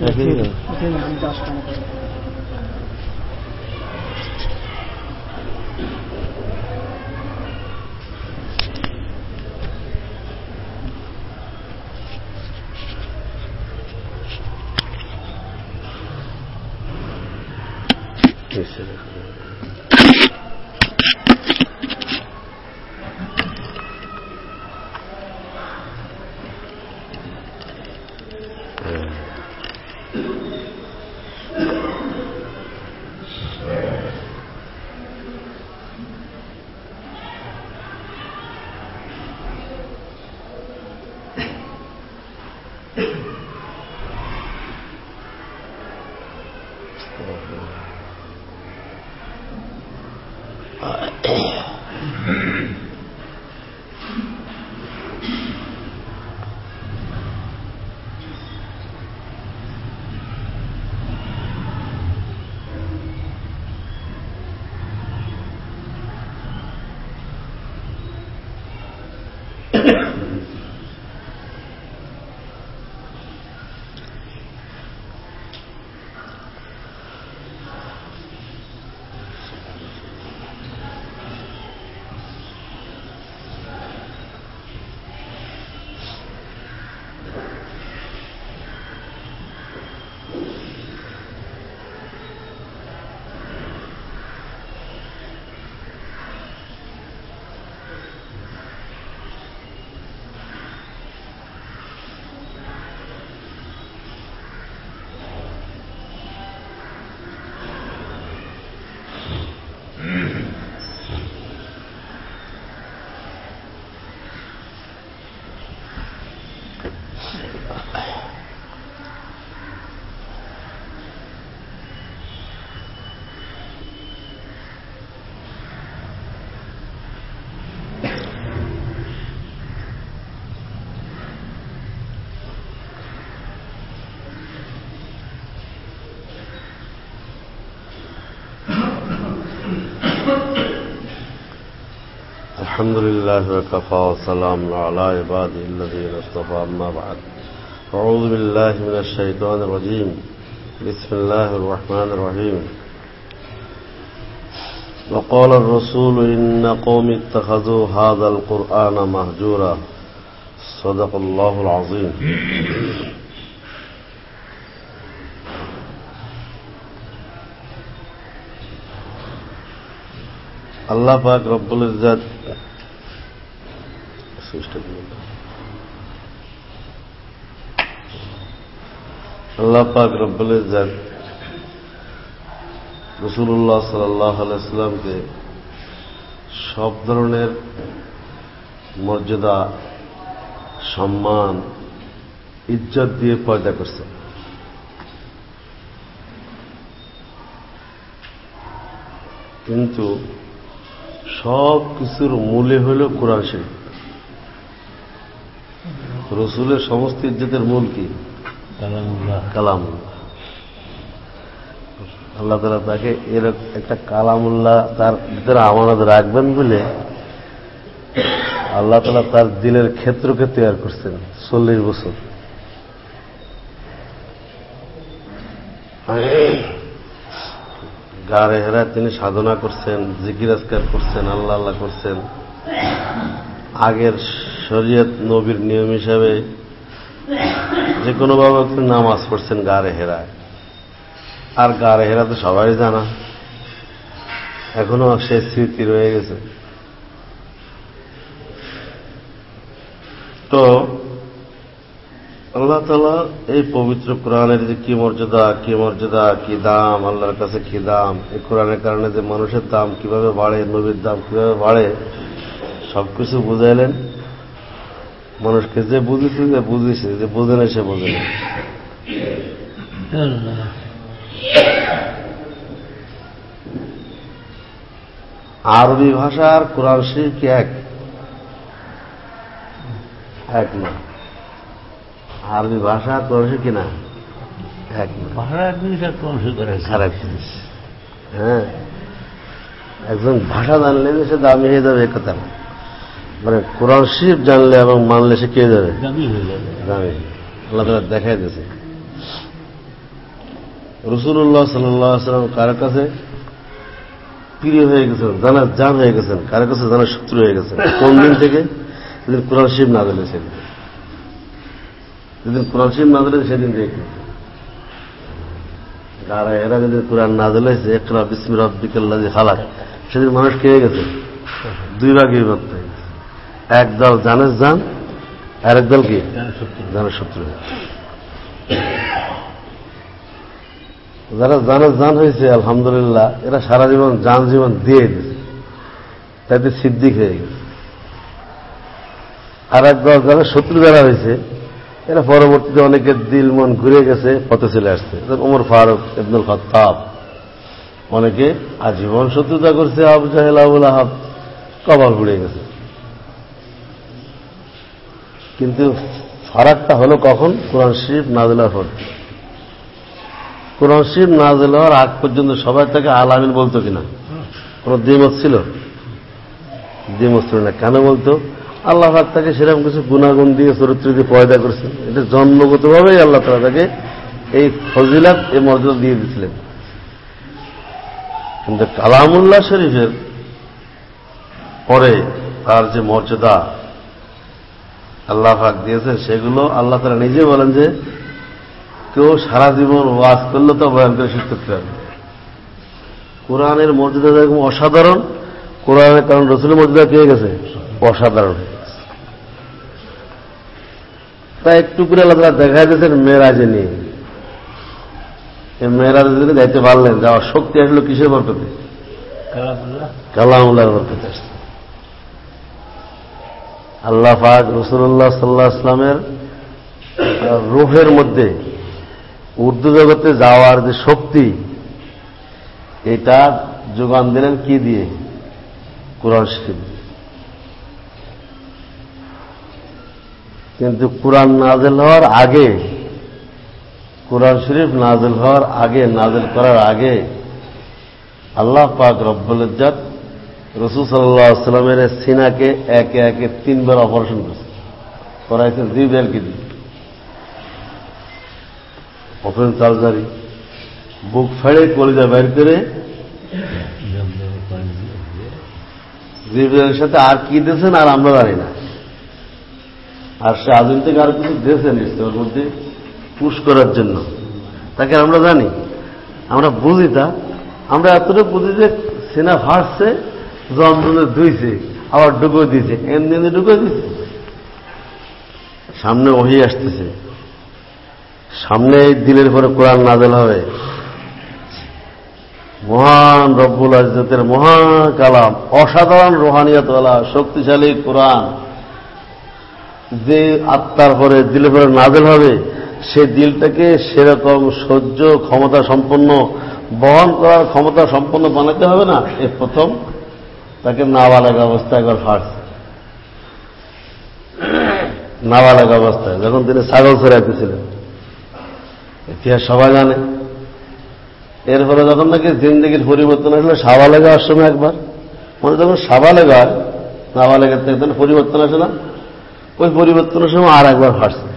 200 200 عند الله سبحانه وتعالى الحمد لله وكفى وسلام على عباده الذين اصطفى أما بعد أعوذ بالله من الشيطان الرجيم بسم الله الرحمن الرحيم وقال الرسول إن قوم اتخذوا هذا القرآن مهجورا صدق الله العظيم আল্লাহ পাক রব্বুল ইজ্জাত আল্লাহ পাক রব্বুল ইজ্জাত রসুল্লাহ সাল্লাহ আলাইস্লামকে সব ধরনের মর্যাদা, সম্মান, ইজ্জত দিয়ে পয়দা করছে। কিন্তু সব কিছুর মূলে হল কোরআন শরীফ। রসুলের সমস্ত ইজ্জতের মূল কি? কালাম আল্লাহ তালা তাকে এরকম একটা কালামুল্লাহ তার ভিতরে আমানত রাখবেন বলে আল্লাহ তালা তার দিলের ক্ষেত্রকে তৈরি করছেন চল্লিশ বছর। গাড়ে হেরায় তিনি সাধনা করছেন জিকিরাজকার করছেন আল্লাহ আল্লাহ করছেন। আগের শরীয়ত নবীর নিয়ম হিসাবে যে কোনোভাবে তিনি নামাজ পড়ছেন গাড়ে হেরায়। আর গাড়ে হেরা তো সবাই জানা। এখনও সে স্মৃতি রয়ে গেছে। তো আল্লাহ তালা এই পবিত্র কোরআনের যে কি মর্যাদা কি মর্যাদা, কি দাম, আল্লাহর কাছে কি দাম, এই কোরআনের কারণে যে মানুষের দাম কীভাবে বাড়ে, নবীর দাম কীভাবে বাড়ে, সবকিছু বুঝাইলেন। মানুষকে যে বুঝেছে যে বুঝেছে যে বোঝে না সে বোঝে না। আরবি ভাষা আর কোরআন শরীফ কি এক? এক না। আরবি ভাষা আর কোরআন শরীফ কিনা এক না। ভাষা এক জিনিস আর কোন করে খারাপ জিনিস। হ্যাঁ। একজন ভাষা জানলে সে দামি হয়ে যাবে কথা না। মানে কোরআন শরীফ জানলে এবং মানলে সে কে যাবে। দামি আল্লাহ তালা দেখাই দিয়েছে। রসুল্লাহ সাল্লাম কার কাছে? প্রিয় হয়ে গেছেন জানার জান হয়ে গেছেন কারও কাছে জানার শত্রু হয়ে গেছেন? কোন দিন থেকে? যেদিন কোরআন শিব না দিলে সেদিন। যেদিন কোরআন শিব না দিলে সেদিন থেকে। আর এরা যদি কোরআন না দিলে একরা বিসমির রব্বিকাল্লাহ হালাক সেদিন মানুষ খেয়ে গেছে? দুই ভাগে বিভক্ত হয়ে গেছে এক জানের জান আর এক দল কি? জানের শত্রু। যারা জানের জান হয়েছে আলহামদুলিল্লাহ এরা সারা জীবন জান জীবন দিয়ে দিয়েছে। তাতে সিদ্দিক হয়ে গেছে। আর এক দল যারা শত্রু যারা হয়েছে এরা পরবর্তীতে অনেকের দিল মন ঘুরে গেছে পথে চলে আসছে। ওমর ফারুক ইবনুল খত্তাব অনেকে আজীবন শত্রুতা করছে আবু জাহেল আবুল আহাব কবর ঘুরে গেছে। কিন্তু ফারাকটা হলো কখন? কোরআন শরীফ নাজিলার পর। কোরআন শরীফ নাজিল হওয়ার আগ পর্যন্ত সবাই তাকে আলামিন বলতো কিনা? কোন দ্বিমত ছিল? দ্বিমত ছিল না। কেন বলতো? আল্লাহ তাকে সেরকম কিছু গুণাগুণ দিয়ে, চরিত্র দিয়ে পয়দা করছেন। এটা জন্মগতভাবেই আল্লাহ তালা তাকে এই ফজিলাত, এই মর্যাদা দিয়ে দিয়েছিলেন। কিন্তু কালামুল্লাহ শরীফের পরে তার যে মর্যাদা আল্লাহ পাক দিয়েছেন সেগুলো আল্লাহ তারা নিজে বলেন যে কেউ সারা জীবন ওয়াজ করলে তো বয়ান করে শিখ করতে পারবে কোরআনের মর্যাদা যেরকম অসাধারণ কোরআনের কারণ রসুলের মর্যাদা পেয়ে গেছে? অসাধারণ তাই একটু করে আল্লাহ তারা দেখা দিয়েছেন মেয়েরাজে নিয়ে। মেয়েরাজের দিনে যাইতে পারলেন যাওয়ার শক্তি আসলো কিসের বরকতে? কালামুল্লাহর বরকতে আসছে আল্লাহ পাক রসুল্লাহ সাল্লাহ ইসলামের রুহের মধ্যে উর্দু জগতে যাওয়ার যে শক্তি, এটা যোগান দিলেন কি দিয়ে? কোরআন শরীফ কিন্তু কোরআন নাজেল হওয়ার আগে, কোরআন শরীফ নাজেল হওয়ার আগে নাজেল করার আগে আল্লাহ পাক রব্বুল ইজ্জাত রসুল সাল্লামের সিনাকে একে একে তিনবার অপারেশন করছে। করাইছেন বেলকে দিয়ে। ওপেন সার্জারি বুক ফেড়ে কলিজা বের করে জিব্রাইলের সাথে আর কি দিয়েছেন আর আমরা জানি না। আর সে আদিম থেকে আর কিছু দিয়েছেন নিশ্চয় ওর মধ্যে পুশ করার জন্য। তাকে আমরা জানি। আমরা বুঝি তা। আমরা এতটুকু বুঝি যে সেনা ফাঁসছে জমজমে ধুইছে, আবার ডুবো দিয়েছে এমনি ডুবো দিয়েছে সামনে ওহি আসতেছে। সামনে দিলের পরে কোরআন নাজেল হবে। মহান রব্বুল আজতের মহান কালাম অসাধারণ রোহানিয়াতওয়ালা শক্তিশালী কোরআন। যে আত্মার পরে দিলের পরে নাজেল হবে, সে দিলটাকে সেরকম সহ্য ক্ষমতা সম্পন্ন, বহন করার ক্ষমতা সম্পন্ন বানাতে হবে না। এ প্রথম তাকে নাবালেগ অবস্থায় একবার ফাটছে নাবালেগ অবস্থায়, যখন তিনি ছাগল ছড়াইতেছিলেন। ইতিহাস সবাই জানে। এরপরে যখন নাকি জিন্দগির পরিবর্তন আসলে, সাবালেগা হওয়ার সময় একবার। মানে যখন সাবালেগ নাবালেগের থেকে পরিবর্তন আসে না। ওই পরিবর্তনের সময় আর একবার ফাটছে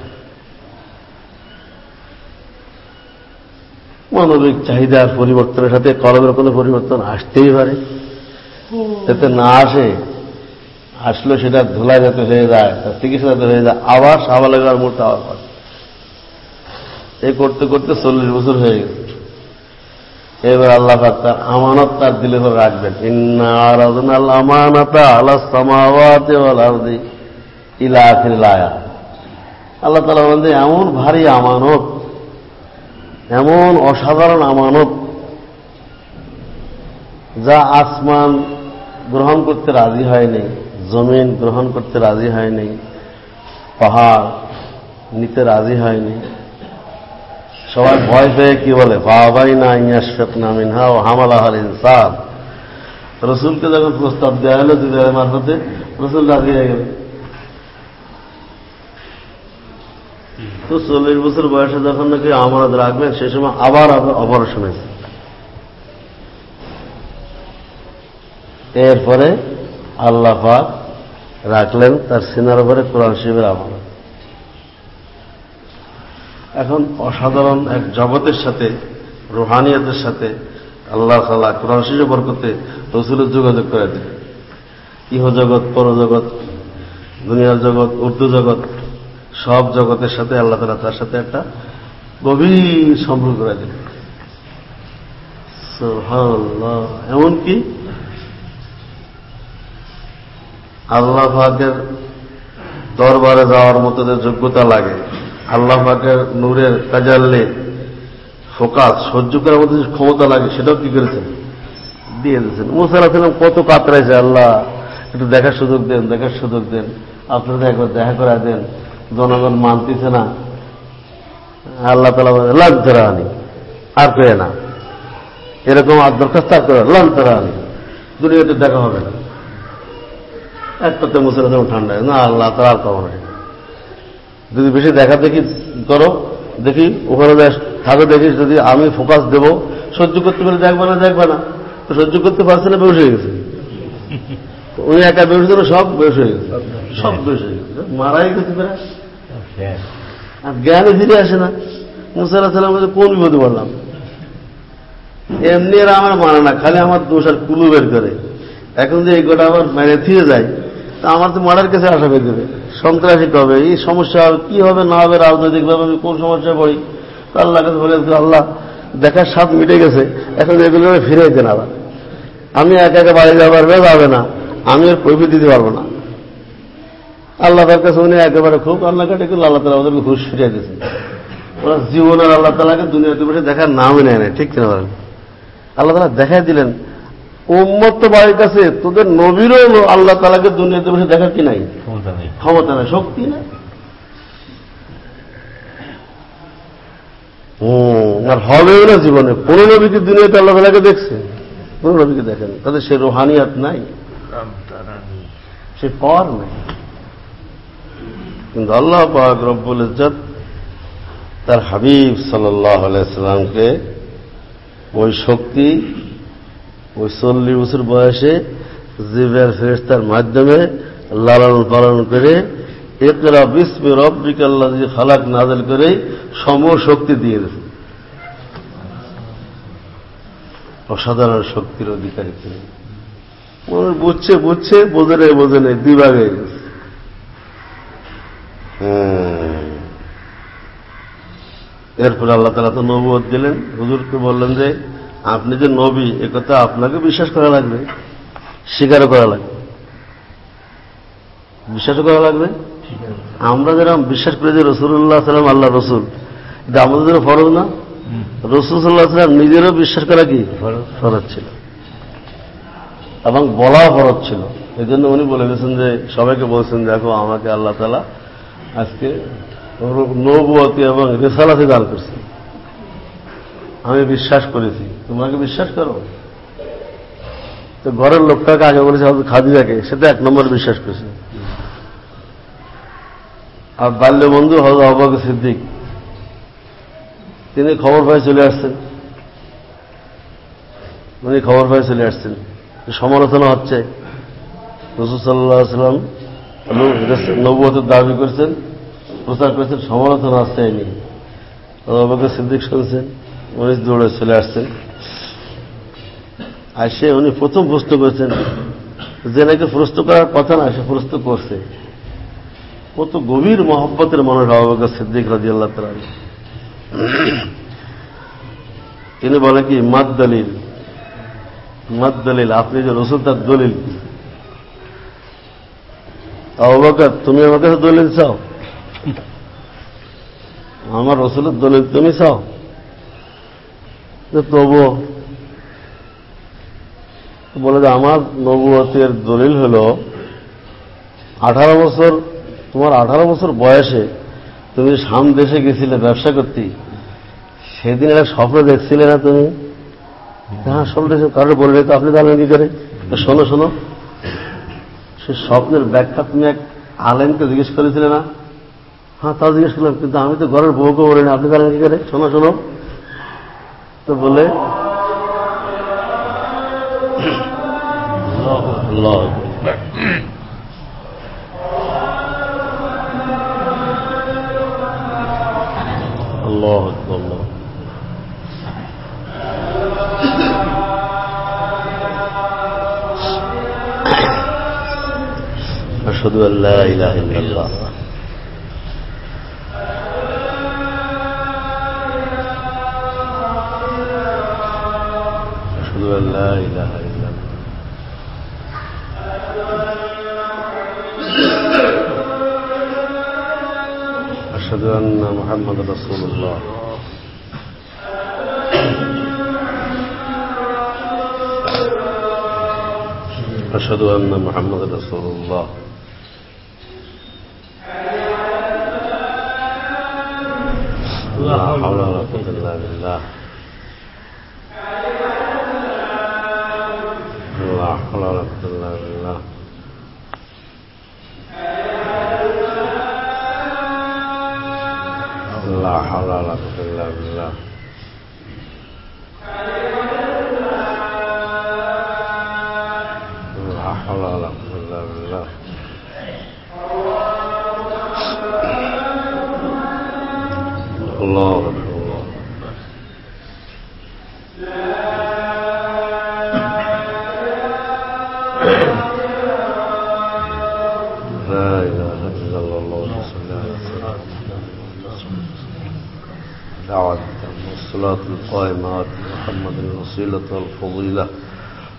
মানবিক চাহিদার পরিবর্তনের সাথে কলমের কোনো পরিবর্তন আসতেই পারে। যাতে না আসে, আসলে সেটা ধুলা যাতে হয়ে যায়, তার চিকিৎসা যাতে হয়ে যায়, আবার সাবালেগার মুহূর্তে আবার পারে এই করতে করতে চল্লিশ বছর হয়ে গেছে এবার আল্লাহ তার আমানত তার দিলে করে রাখবেন। ইন্নাল আমানতা আল্লাহ সামাওয়াতে ইলা আখির লায়া আল্লাহ তালা বলেন এমন ভারী আমানত, এমন অসাধারণ আমানত, যা আসমান গ্রহণ করতে রাজি হয়নি, জমিন গ্রহণ করতে রাজি হয়নি, পাহাড় নিতে রাজি হয়নি। সবাই ভয় পেয়ে কি বলে বাবাই না ইয়াশেক না মিনহা ও হামালাহাল ইনসান। রসুলকে যখন প্রস্তাব দেওয়া হলো দুধের মারফতে, রসুল রাজি হয়ে গেল। তো চল্লিশ বছর বয়সে যখন নাকি আমানত রাখবেন সে সময় আবার অপারেশন হয়েছে। এরপরে আল্লাহ পাক রাখলেন তার সিনার উপরে কোরআন শিবের আমানত এখন অসাধারণ এক জগতের সাথে, রুহানিয়তের সাথে আল্লাহ তালা কোরআন শিশু বরকতে রসুলের যোগাযোগ করে দেয় ইহ জগৎ পরজগৎ দুনিয়ার জগৎ, উর্দু জগৎ, সব জগতের সাথে আল্লাহ তালা তার সাথে একটা গভীর সম্পর্ক করে দেয় এমনকি আল্লাহ পাকের দরবারে যাওয়ার মতো যে যোগ্যতা লাগে, আল্লাহ পাকের নূরের কাজাল্লে ফোকাস, সহ্য করার মতো যে ক্ষমতা লাগে, সেটাও কি করেছেন? দিয়ে দিয়েছেন। মুসাল্লাহাম কত কাতরাইছে, আল্লাহ, একটু দেখার সুযোগ দেন, দেখার সুযোগ দেন। আপনাদের একবার দেখা করা দেন। জনগণ মানতেছে না। আল্লাহ তালা লাগতে রানি আর পেয়ে না। এরকম আর দরখাস্ত আর করে লাগতে রানি দুনিয়াতে দেখা হবে না। একটাতে মুসলাম ঠান্ডা না, আল্লাহ, তারা আর কখনো যদি বেশি দেখা দেখি করো, দেখি, ওখানে থাকে দেখিস, যদি আমি ফোকাস দেব, সহ্য করতে পারে দেখবে না দেখবে না। তো সহ্য করতে পারছে না বেউস হয়ে গেছে। উনি একা বেউস দিল সব বেউস হয়ে গেছে। সব বেউস হয়ে গেছে। মারাই গেছে আর জ্ঞানে ফিরে আসে না। মুসাল্লাহ সাল্লাম কোন বিপদে বললাম এমনি এরা আমার মানে না, খালি আমার দোষ আর কুলু বের করে। এখন যে এই গোটা আমার মেরে থিয়ে যায় তা আমার তো মারার কাছে আশা পেয়ে দেবে। সন্ত্রাসী কবে? এই সমস্যা হবে কি হবে, না হবে রাজনৈতিকভাবে আমি কোন সমস্যায় পড়ি? তো আল্লাহ কাছে বলে আল্লাহ, দেখার স্বাদ মিটে গেছে, এখন এগুলো ফিরে যেতেন আবার। আমি একা একা বাড়ি যাবার যাবে না, আমি এর প্রভৃতি দিতে পারব না। আল্লাহ তার কাছে উনি একেবারে খুব আল্লাহ কাটে কিন্তু আল্লাহ তালা ওদেরকে ঘুষ ফিরিয়ে দিয়েছেন। ওরা জীবনের আল্লাহ তালাকে দুনিয়াতে বসে দেখার নামই নেয় না ঠিক কিনা আল্লাহ তালা দেখাই দিলেন উম্মত তো বাড়ির কাছে তোদের নবীরও আল্লাহ তালাকে দুনিয়াতে বসে দেখার কি নাই? ক্ষমতা নাই। শক্তি না আর হবেও না জীবনে। কোন নবীকে দুনিয়াতে আল্লাহ তালাকে দেখছে? কোন নবীকে দেখেন। তাদের সে রোহানিয়াত নাই। সে পর নাই। কিন্তু আল্লাহ পাক রব্বুল ইজ্জত তার হাবিব সাল্লাহ আলাইসাল্লামকে ওই শক্তি ওই চল্লিশ বছর বয়সে জিবের ফেরেস্তার মাধ্যমে লালন পালন করে একরা বিস্মি আল্লাহ খালাক নাজেল করে সম শক্তি দিয়ে দিয়েছে। অসাধারণ শক্তির অধিকারী তিনি। মানুষ বুঝছে বুঝছে, বোঝে নেই বোঝে নেই দিবাগ। হয়ে। এরপরে আল্লাহ তালা তো নবুয় দিলেন। হুজুরকে বললেন যে আপনি যে নবী একথা আপনাকে বিশ্বাস করা লাগবে স্বীকারও করা লাগবে। বিশ্বাসও করা লাগবে? আমরা যেরকম বিশ্বাস করি যে রসুল্লাহ সাল্লাম আল্লাহ রসুল, এটা আমাদের জন্য ফরজ না? রসুল সাল্লাহ সাল্লাম নিজেরও বিশ্বাস করা কি? ফরজ ছিল। এবং বলাও ফরজ ছিল। এই জন্য উনি বলে গেছেন যে, সবাইকে বলছেন, দেখো, আমাকে আল্লাহ তালা আজকে নবুয়তি এবং রেসালাতে দান করছে আমি বিশ্বাস করেছি। তোমাকে বিশ্বাস করো? তো ঘরের লোকটাকে আগে বলেছে খাদিজাকে। সেটা এক নম্বর বিশ্বাস করেছে। আর বাল্য বন্ধু হজ অবাক সিদ্দিক, তিনি খবর পাই চলে আসছেন। উনি খবর পাই চলে আসছেন। সমালোচনা হচ্ছে। রসুল সাল্লাহ সাল্লাম দাবি করেছেন, প্রচার করেছেন, সমালোচনা আসছে এই নিয়ে। অবাকে সিদ্দিক শুনছেন। উনি দৌড়ে চলে আসছেন আর সে উনি প্রথম প্রশ্ন করেছেন যে নাকি প্রশ্ন করার কথা না, সে প্রশ্ন করছে। কত গভীর মহব্বতের মানুষ আবাবকর সিদ্দিক রাজি আল্লাহ তালা তিনি বলে কি, মাদ দলিল মাদ দলিল, আপনি যে রসুল তার দলিল। কি তুমি আমার কাছে দলিল চাও? আমার রসুলের দলিল তুমি চাও? তবু বলে যে আমার নবুয়তের দলিল হল, আঠারো বছর, তোমার আঠারো বছর বয়সে তুমি সাম দেশে গেছিলে, ব্যবসা করতে, সেদিন একটা স্বপ্ন দেখছিলে না তুমি? হ্যাঁ স্বপ্ন কারোর বললে তো আপনি জানেন কি করে? শোনো শোনো। সে স্বপ্নের ব্যাখ্যা তুমি এক আলেমকে জিজ্ঞেস করেছিলে না? হ্যাঁ তাও জিজ্ঞেস করলাম, কিন্তু আমি তো ঘরের বউকে বলি না আপনি জানেন কি করে? শোনো শোনো। তো বলে আল্লাহ আল্লাহ أشهد أن لا إله إلا الله أن لا إله إلا الله. أشهد أن محمد رسول الله. أشهد أن محمد رسول الله. لا حول ولا قوة إلا بالله. لا إله إلا الله اللهم صل على سيدنا دعوة والصلاة القائمة محمد الوسيلة والفضيلة.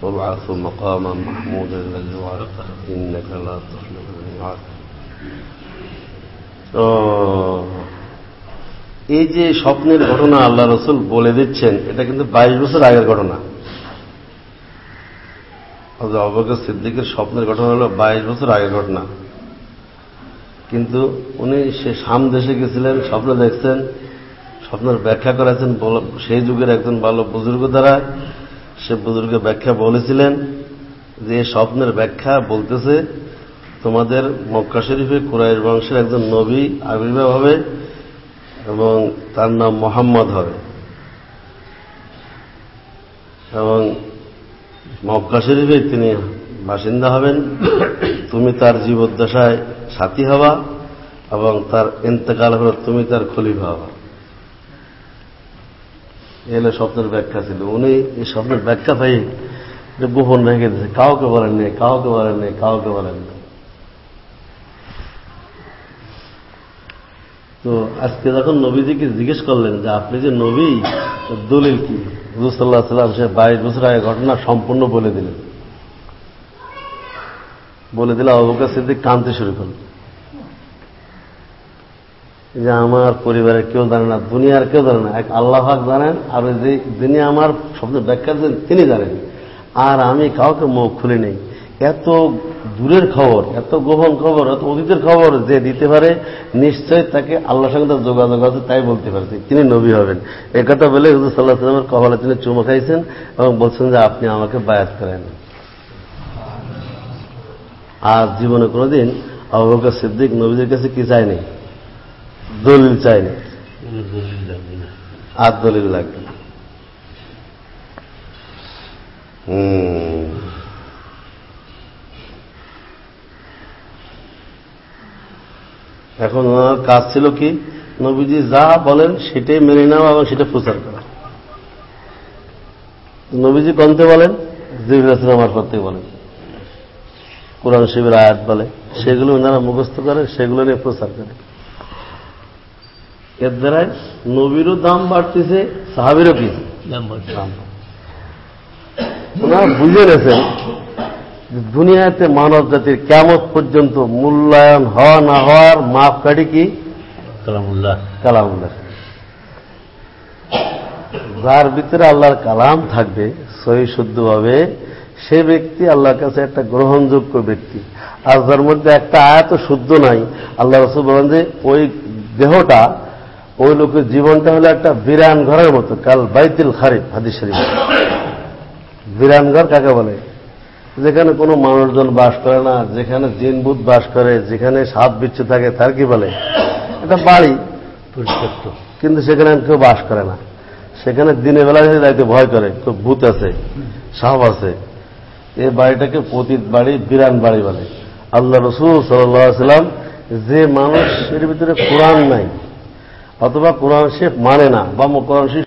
وابعث مقاما محمودا الذي وعدته إنك لا تخلف الميعاد. ও, এই যে স্বপ্নের ঘটনা আল্লাহ রসুল বলে দিচ্ছেন, এটা কিন্তু বাইশ বছর আগের ঘটনা। অবকর সিদ্দিকের স্বপ্নের ঘটনা হলো বাইশ বছর আগের ঘটনা। কিন্তু উনি সে সাম দেশে গেছিলেন, স্বপ্ন দেখছেন, স্বপ্নের ব্যাখ্যা করেছেন সেই যুগের একজন ভালো বুজুর্গ দ্বারা সে বুজুর্গের ব্যাখ্যা বলেছিলেন যে স্বপ্নের ব্যাখ্যা বলতেছে, তোমাদের মক্কা শরীফে কুরাইশ বংশের একজন নবী আবির্ভাব হবে এবং তার নাম মোহাম্মদ হবে। এবং মক্কা শরীফে তিনি বাসিন্দা হবেন। তুমি তার জীবদ্দশায় সাথী হবা এবং তার ইন্তেকাল হলে তুমি তার খলিফা হবা। এলে স্বপ্নের ব্যাখ্যা ছিল। উনি এই স্বপ্নের ব্যাখ্যা পাই গোপন রেখে দিয়েছে। কাউকে বলেননি কাউকে বলেননি কাউকে বলেননি। তো আজকে যখন নবীজিকে জিজ্ঞেস করলেন যে আপনি যে নবী দলিল কি? হুজুর সাল্লাহ সাল্লাম সে বাইশ বছর আগে ঘটনা সম্পূর্ণ বলে দিলেন। বলে দিলে অবকাশ সিদ্দিক কানতে শুরু করল যে আমার পরিবারের কেউ জানে না, দুনিয়ার কেউ জানে না, এক আল্লাহ পাক জানেন, আর ওই যে যিনি আমার শব্দ ব্যাখ্যা দিয়েছেন, তিনি জানেন। আর আমি কাউকে মুখ খুলি নেই এত দূরের খবর, এত গোপন খবর, এত অতীতের খবর যে দিতে পারে নিশ্চয় তাকে আল্লাহর সঙ্গে তার যোগাযোগ আছে, তাই বলতে পারছি। তিনি নবী হবেন। এ কথা বলে হুজুর সাল্লাহ সাল্লামের কপালে তিনি চুমো খাইছেন এবং বলছেন যে আপনি আমাকে বায়াত করেন। আর জীবনে কোনোদিন অবকা সিদ্দিক নবীদের কাছে কি চায়নি? দলিল চায়নি। আর দলিল লাগবে না। এখন ওনার কাজ ছিল কি? নবীজি যা বলেন সেটাই মেনে নেওয়া এবং সেটা প্রচার করা। নবীজি কন্তে বলেন? জিবুল ইসলাম মারফত থেকে বলেন। কোরআন শিবের আয়াত বলে। সেগুলো ওনারা মুখস্থ করে সেগুলো নিয়ে প্রচার করে। এর দ্বারাই নবীরও দাম বাড়তেছে সাহাবিরও কি? দাম বাড়ছে। ওনারা বুঝে গেছেন দুনিয়াতে মানব জাতির কেমন পর্যন্ত মূল্যায়ন হওয়া না হওয়ার মাপকাঠি কি? কালামুল্লাহ। কালামুল্লাহ। যার ভিতরে আল্লাহর কালাম থাকবে সহি শুদ্ধভাবে সে ব্যক্তি আল্লাহর কাছে একটা গ্রহণযোগ্য ব্যক্তি। আর যার মধ্যে একটা আয়াত শুদ্ধ নাই আল্লাহ রসুল বলেন যে ওই দেহটা ওই লোকের জীবনটা হলো একটা বিরান ঘরের মতো কাল বাইতিল খারিফ হাদিস শরীফ। বিরান ঘর কাকে বলে? যেখানে কোনো মানুষজন বাস করে না যেখানে জিন জিনবুত বাস করে যেখানে সাপ বিচ্ছু থাকে তার কি বলে? এটা বাড়ি। পরিত্যক্ত কিন্তু সেখানে কেউ বাস করে না। সেখানে দিনের বেলা যাইতে ভয় করে খুব ভূত আছে সাপ আছে। এই বাড়িটাকে পতিত বাড়ি বিরান বাড়ি বলে। আল্লাহ রসুল সাল্লাম যে মানুষ এর ভিতরে কোরআন নাই অথবা কোরআন শেখ মানে না বা কোরআন সে